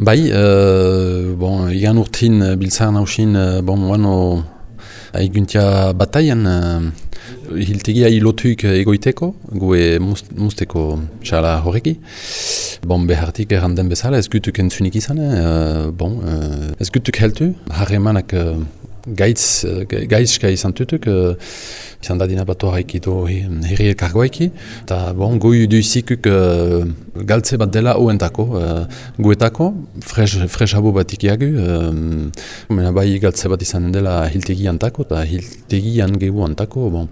Bai, uh, bon, igan urtin biltzaren hausin, uh, bon, wano, aiguntia bataian, uh, hiltegia egoiteko, gue musteko xala horreki. Bon, behartik erranden bezala, ez gutuk entzunik izan, uh, bon, uh, ez gutuk heltu, harremanak uh, gaitz, gaitzka izan tutuk, uh, izan dadina batu do herri bon, uh, galtze bat dela oentako, uh, guetako, fres, fres abo bat ikiagu, uh, mena bai galtze bat izan dela hiltegi antako, eta hiltegi gehu antako, bon,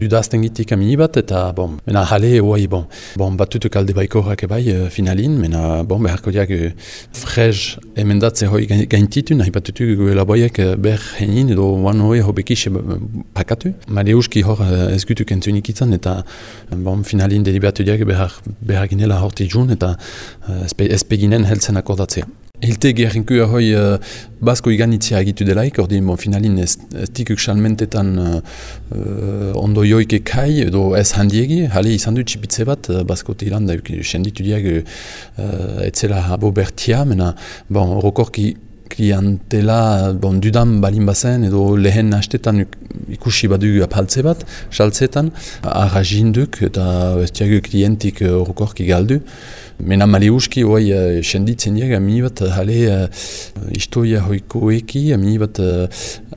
dudazten gitik amini bat, eta bon, mena jale oai, bon, bon batutuk alde baiko horrek bai uh, finalin, mena bon, beharko diak uh, fres emendatze hoi gaintitu, nahi batutuk goela boiek uh, ber henin, edo wan hoi hobekix pakatu, male uski hor uh, ez gutuk entzunik izan, eta bon, finalin delibatu diak behar, behar ginela hor jun eta ezpeginen heltzen akordatzea. Hilte gerrinku hoi uh, basko iganitzia egitu delaik, ordi bon, finalin ez, ez tikuk salmentetan uh, ondo joike kai edo ez handiegi, hale izan du txipitze bat, uh, basko tiran senditu diag uh, etzela abo bertia, mena bon, orokorki klientela bon, dudan balin bazen edo lehen hastetan ikusi badu apaltze bat, saltzetan, arrazinduk eta ez diago klientik orokorki galdu. Mena mali uski, oai, uh, senditzen diag, ami bat, hale, uh, istoia hoiko eki, bat, uh,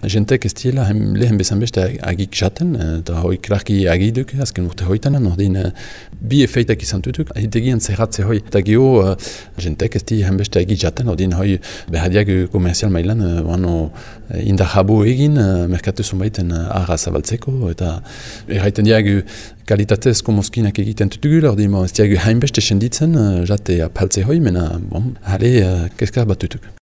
jentek ez diela, lehen bezan beste agik jaten, eta hoi klarki agiduk, azken urte hoitanen, ordin, uh, bi efeitak izan tutuk, ahitegian zerratze hoi, eta geho, jentek ez di hem beste agik jaten, ordin, hoi, behadiak komerzial mailan, wano, uh, indar jabo egin, uh, merkatu zonbaiten uh, arra zabaltzeko, eta erraiten diag, kalitatezko mozkinak egiten tutugul, ordi mo, ez diagu hainbeste senditzen, jate apaltze hoi, mena, bon, hale, uh, keskar bat tutuk.